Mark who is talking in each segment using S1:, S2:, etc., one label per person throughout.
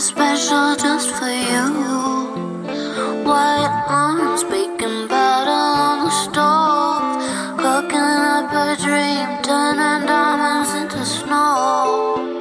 S1: special just for you. White lines baking butter on the stove, cooking up a dream, turning diamonds into snow.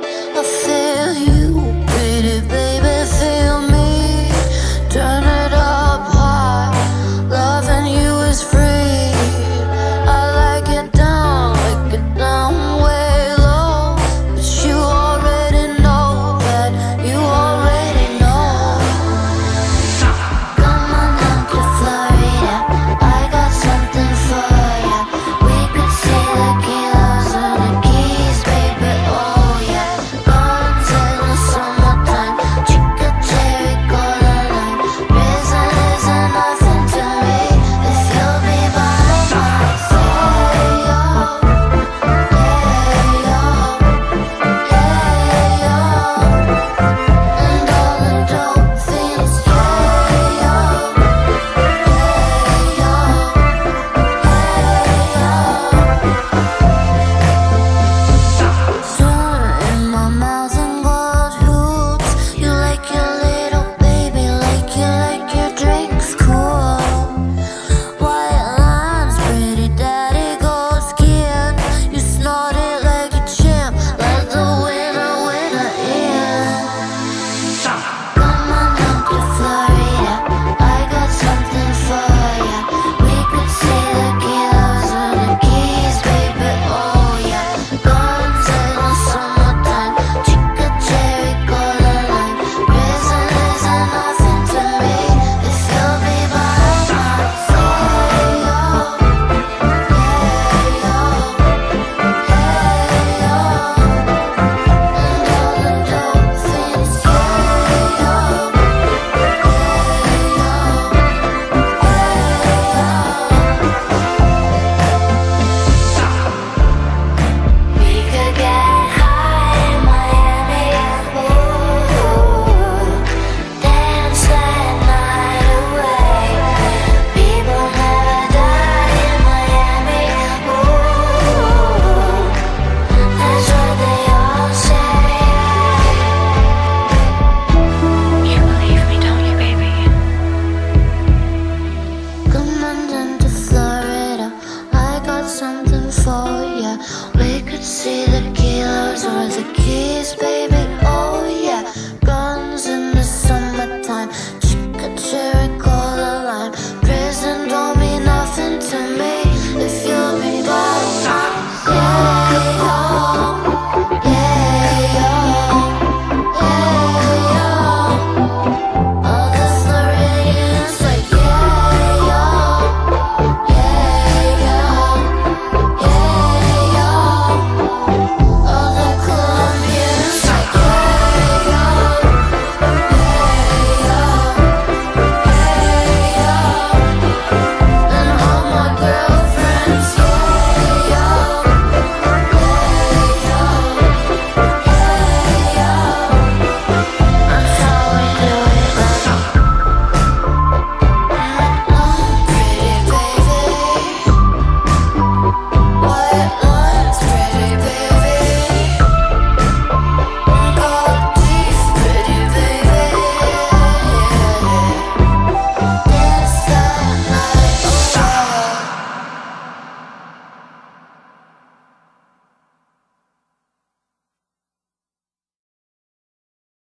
S1: sure as it